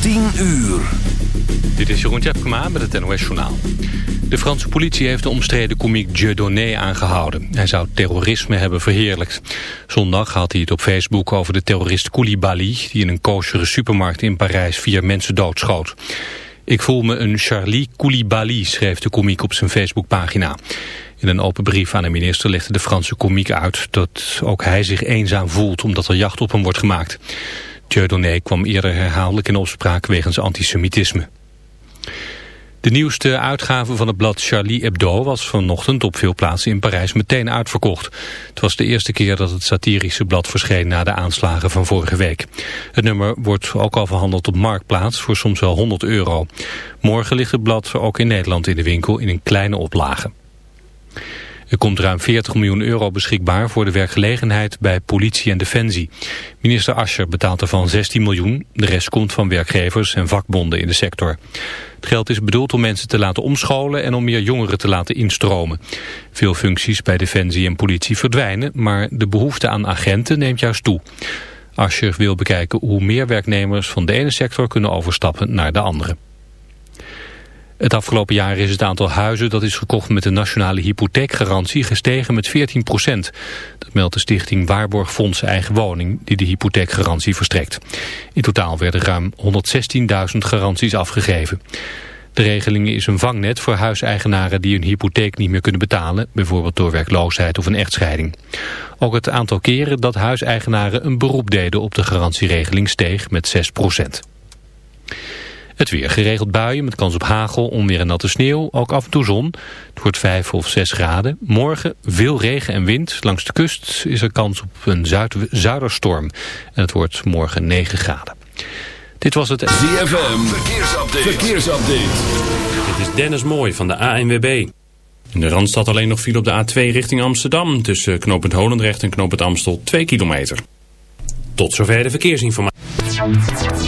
10 uur. Dit is Jeroen Tjepkema met het NOS Journaal. De Franse politie heeft de omstreden komiek Dieudonné aangehouden. Hij zou terrorisme hebben verheerlijkt. Zondag had hij het op Facebook over de terrorist Koulibaly... die in een koosjere supermarkt in Parijs vier mensen doodschoot. Ik voel me een Charlie Koulibaly, schreef de komiek op zijn Facebookpagina. In een open brief aan de minister legde de Franse komiek uit... dat ook hij zich eenzaam voelt omdat er jacht op hem wordt gemaakt. Dieudonné kwam eerder herhaaldelijk in opspraak wegens antisemitisme. De nieuwste uitgave van het blad Charlie Hebdo was vanochtend op veel plaatsen in Parijs meteen uitverkocht. Het was de eerste keer dat het satirische blad verscheen na de aanslagen van vorige week. Het nummer wordt ook al verhandeld op Marktplaats voor soms wel 100 euro. Morgen ligt het blad ook in Nederland in de winkel in een kleine oplage. Er komt ruim 40 miljoen euro beschikbaar voor de werkgelegenheid bij politie en defensie. Minister Ascher betaalt ervan 16 miljoen. De rest komt van werkgevers en vakbonden in de sector. Het geld is bedoeld om mensen te laten omscholen en om meer jongeren te laten instromen. Veel functies bij defensie en politie verdwijnen, maar de behoefte aan agenten neemt juist toe. Ascher wil bekijken hoe meer werknemers van de ene sector kunnen overstappen naar de andere. Het afgelopen jaar is het aantal huizen dat is gekocht met de nationale hypotheekgarantie gestegen met 14 procent. Dat meldt de stichting Waarborgfonds Eigen Woning die de hypotheekgarantie verstrekt. In totaal werden ruim 116.000 garanties afgegeven. De regeling is een vangnet voor huiseigenaren die hun hypotheek niet meer kunnen betalen, bijvoorbeeld door werkloosheid of een echtscheiding. Ook het aantal keren dat huiseigenaren een beroep deden op de garantieregeling steeg met 6 procent. Het weer geregeld buien met kans op hagel, onweer en natte sneeuw. Ook af en toe zon. Het wordt 5 of 6 graden. Morgen veel regen en wind. Langs de kust is er kans op een zuid zuiderstorm. En het wordt morgen 9 graden. Dit was het... ZFM. Verkeersupdate. Verkeersupdate. Dit is Dennis Mooij van de ANWB. In de Randstad alleen nog viel op de A2 richting Amsterdam. Tussen knooppunt Holendrecht en knooppunt Amstel 2 kilometer. Tot zover de verkeersinformatie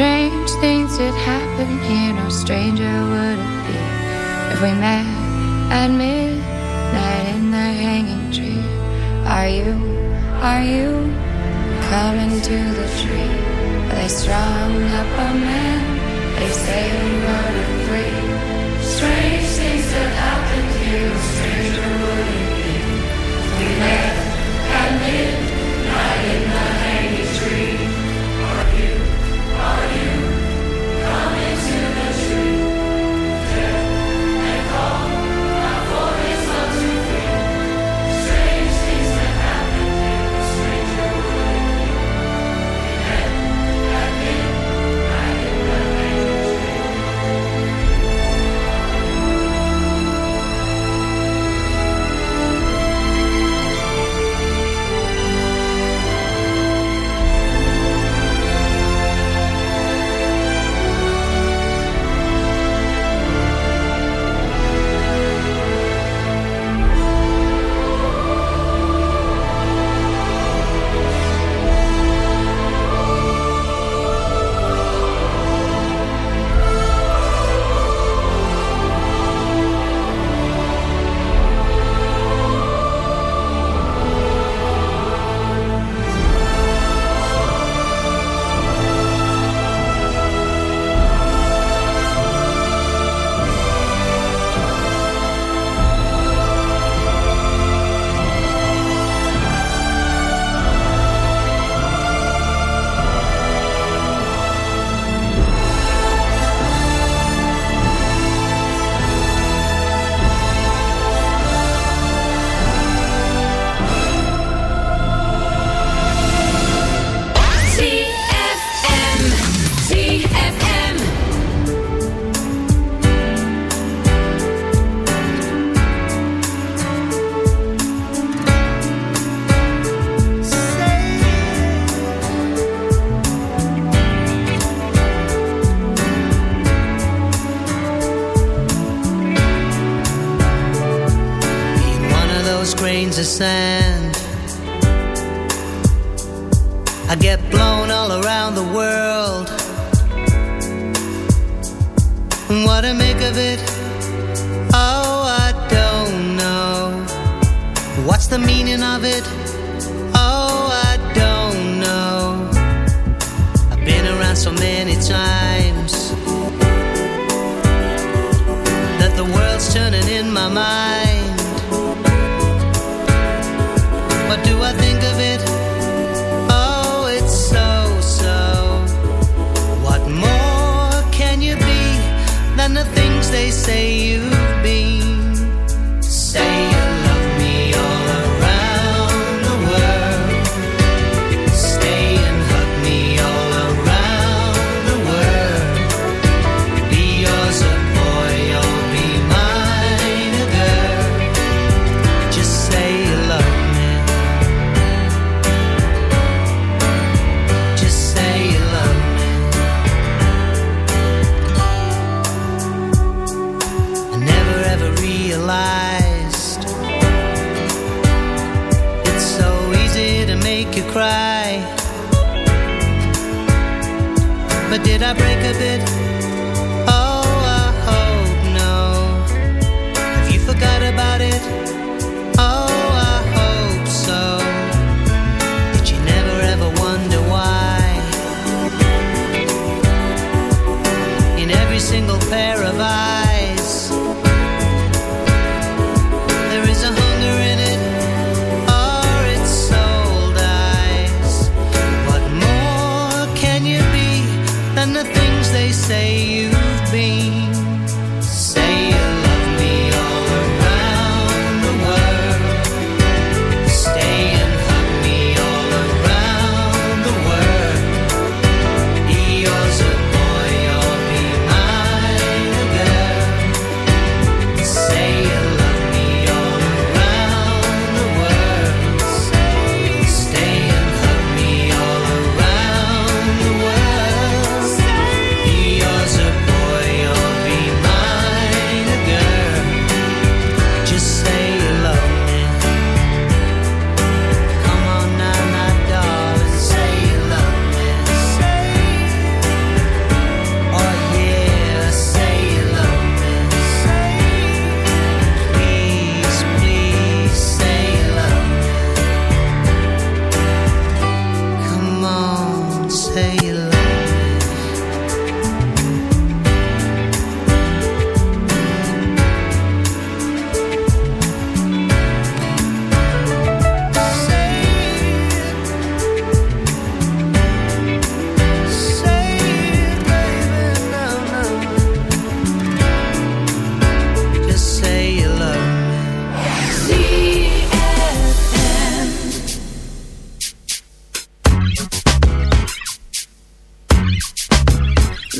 Strange things did happen here, no stranger would it be if we met at midnight in the hanging tree. Are you, are you coming to the tree? They strung up a man, they say we murdered three. Strange things that happened here, no stranger would it be. We met at midnight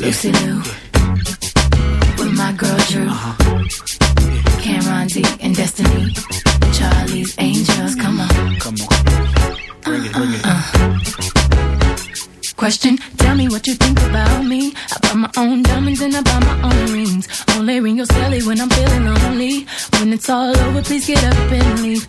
Lucy Lou with my girl Drew, uh-huh. yeah. Cameron D and Destiny, Charlie's Angels. Come on, come on, bring it, bring it. Uh-uh. Question, tell me what you think about me. I buy my own diamonds and I buy my own rings. Only ring your silly when I'm feeling lonely. When it's all over, please get up and leave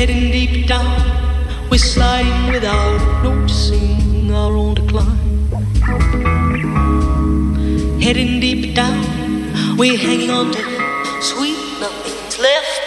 Heading deep down. We're sliding without noticing our own decline. Heading deep down, we're hanging on to sweet nothing's left.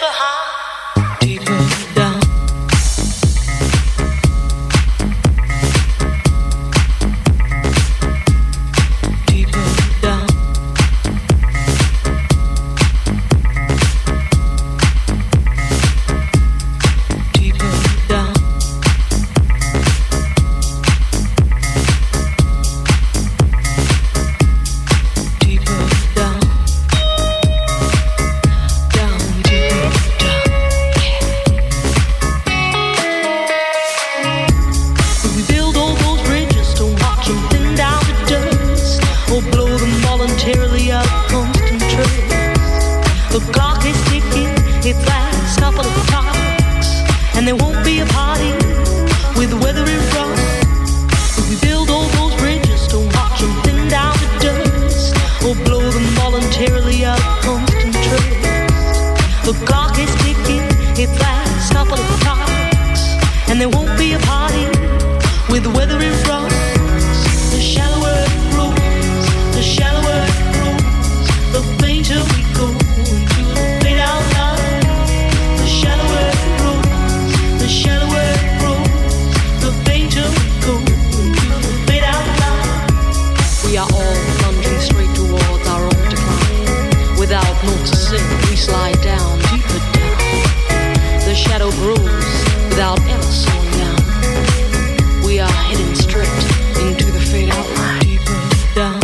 down.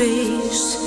Face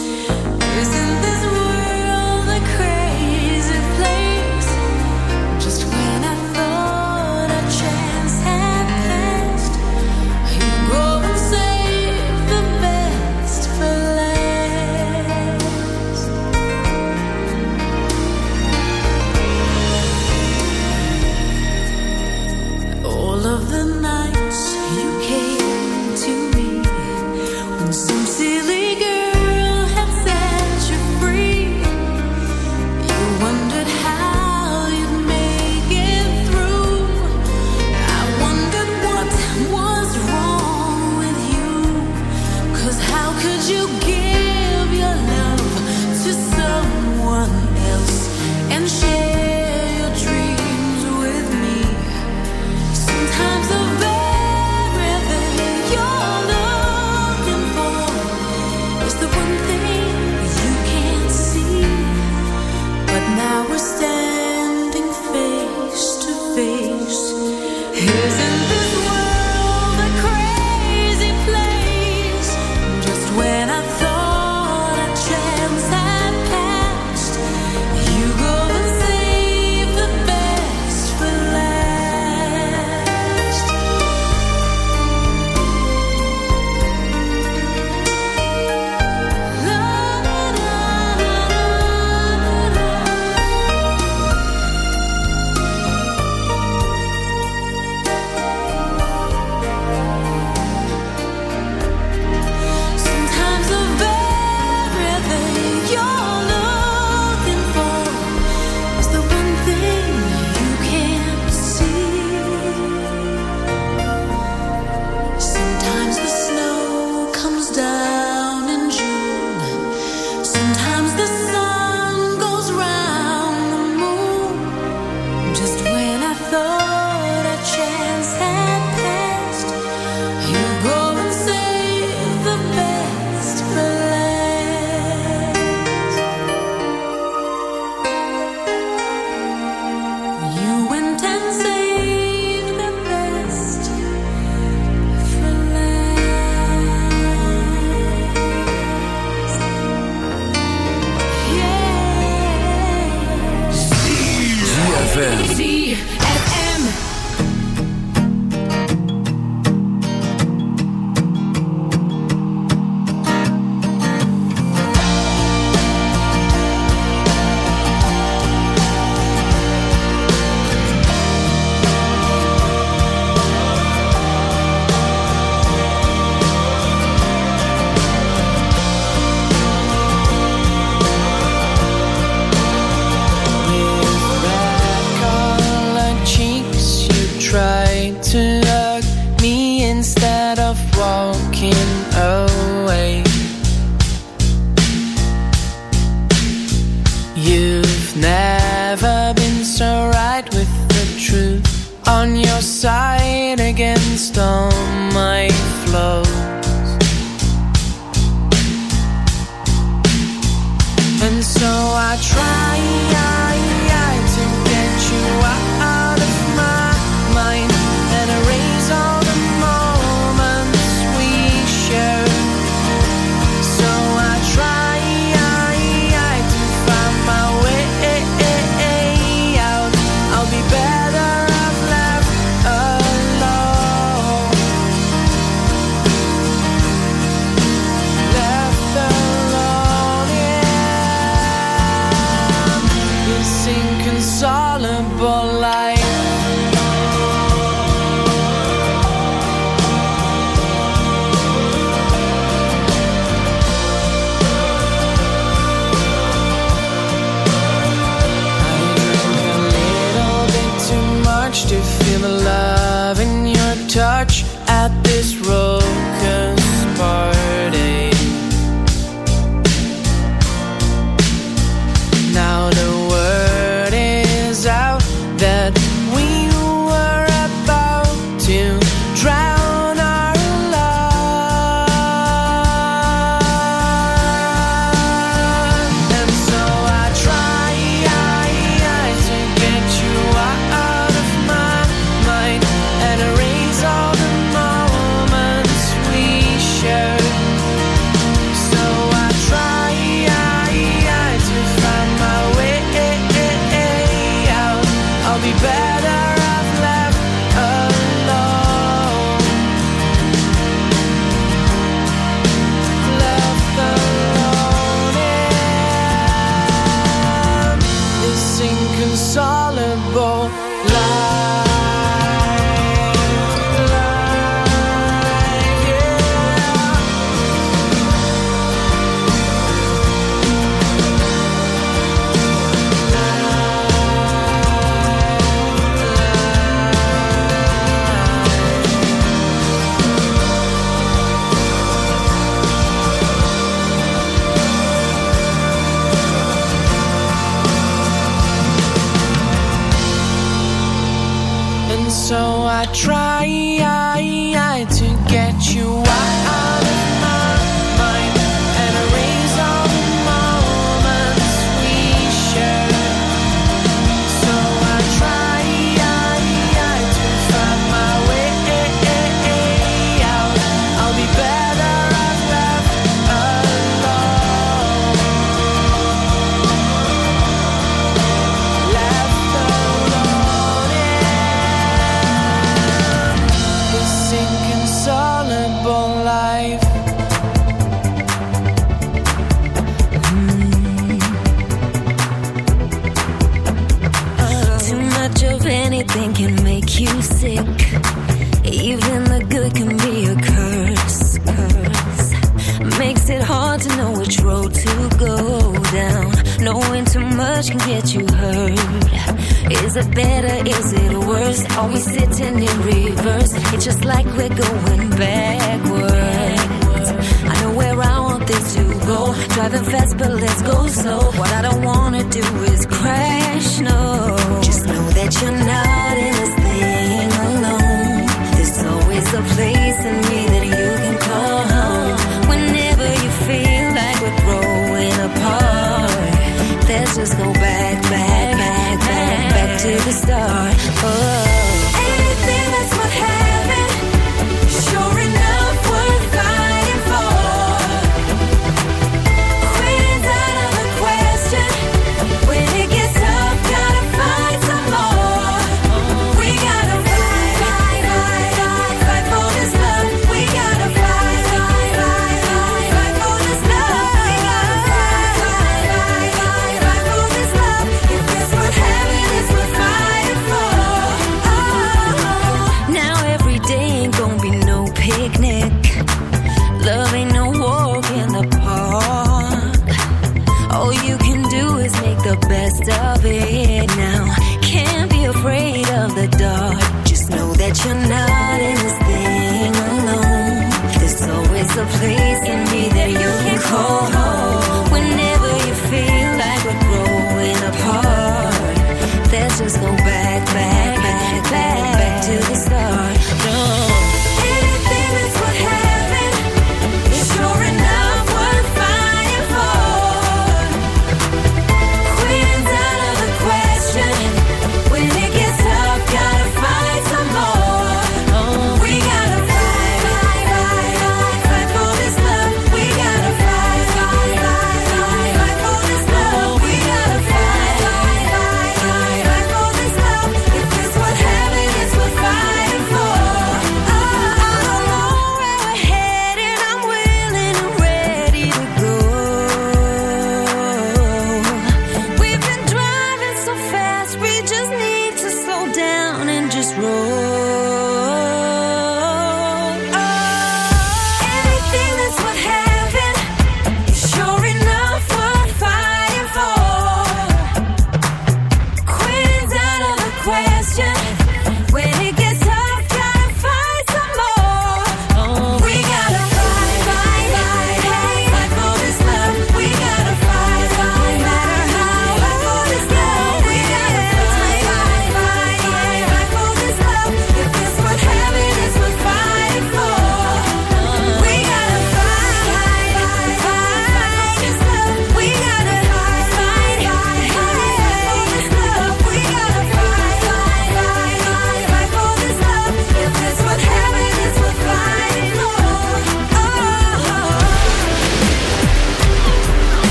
question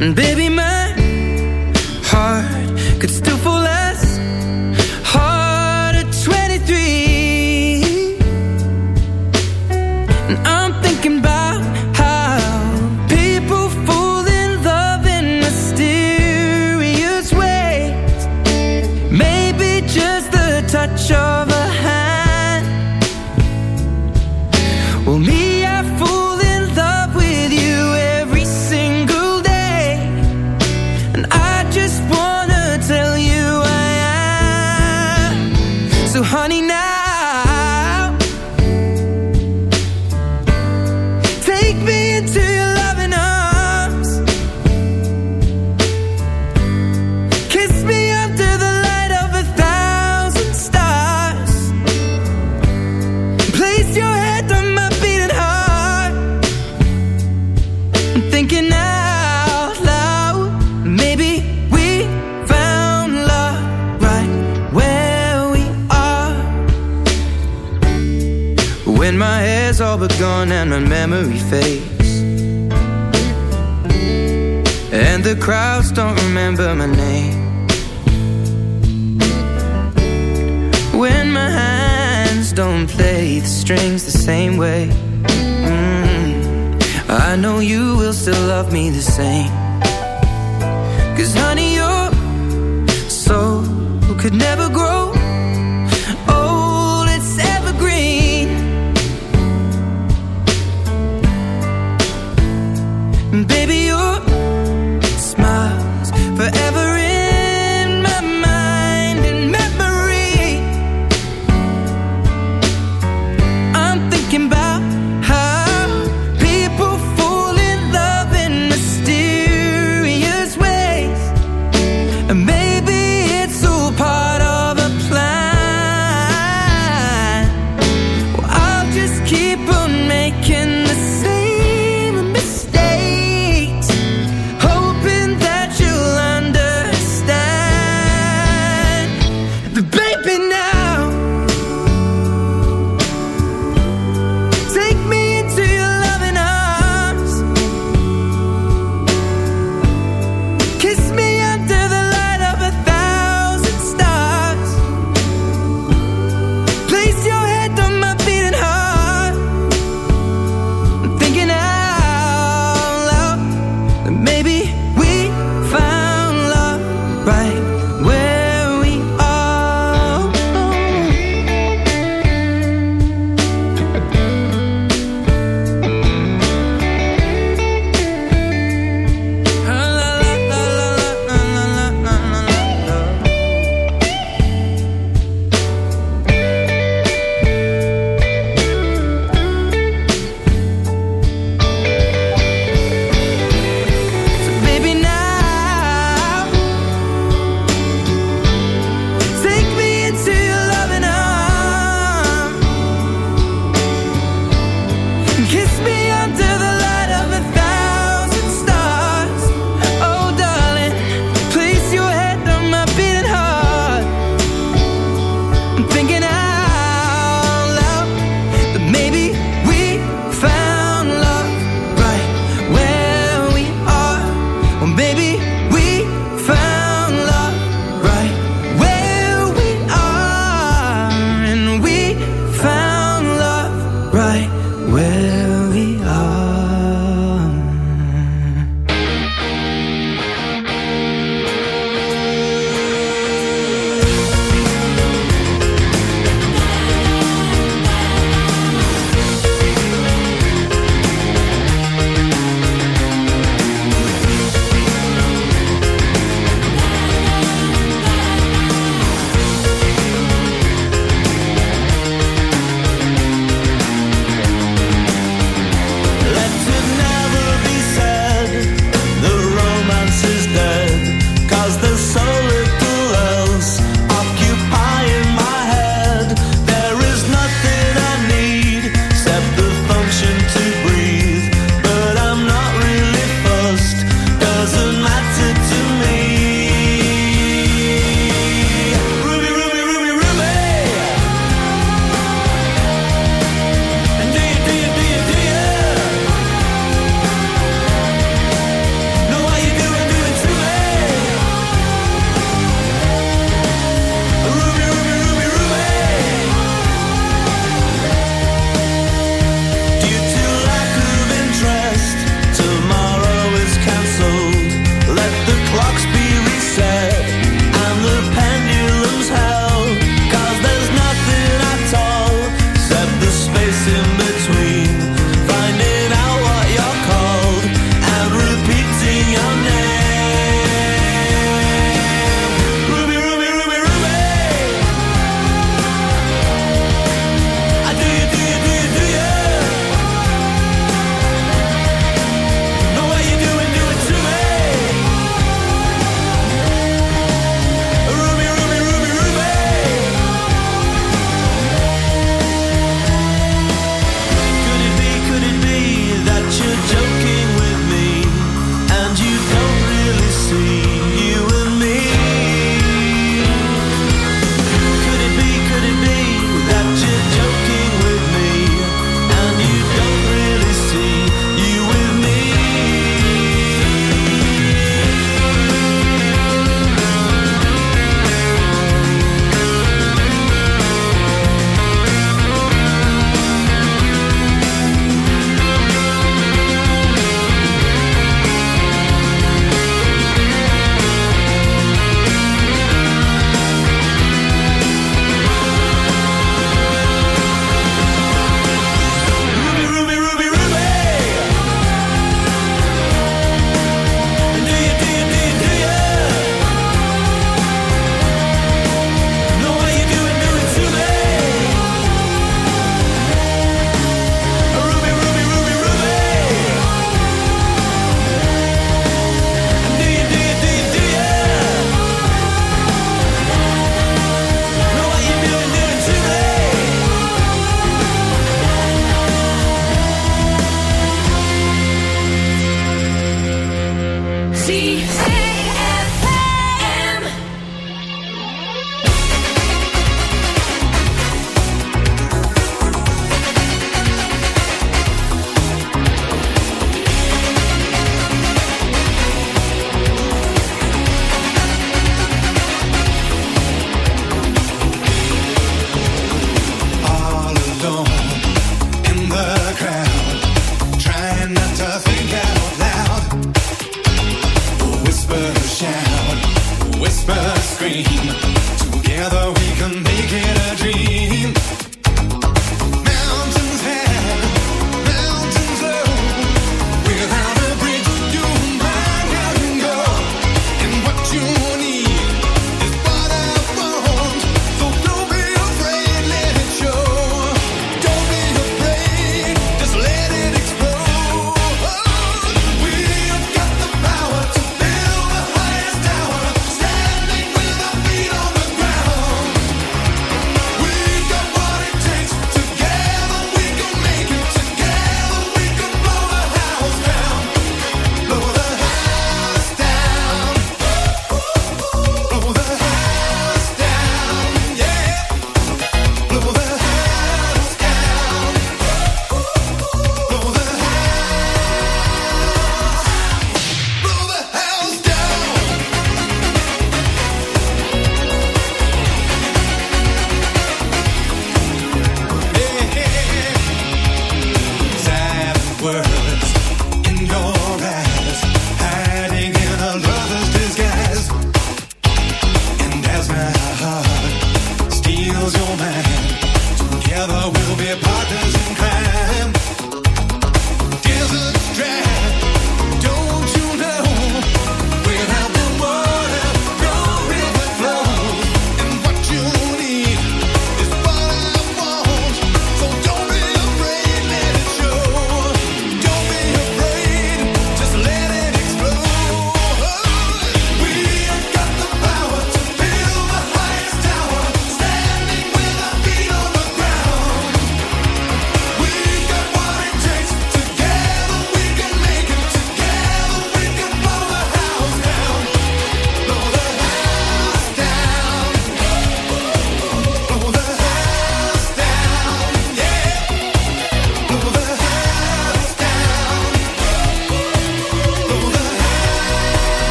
And baby,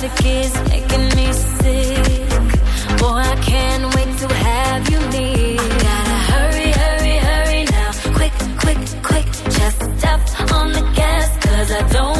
The is making me sick. Boy, I can't wait to have you near. Gotta hurry, hurry, hurry now. Quick, quick, quick. Just on the I don't.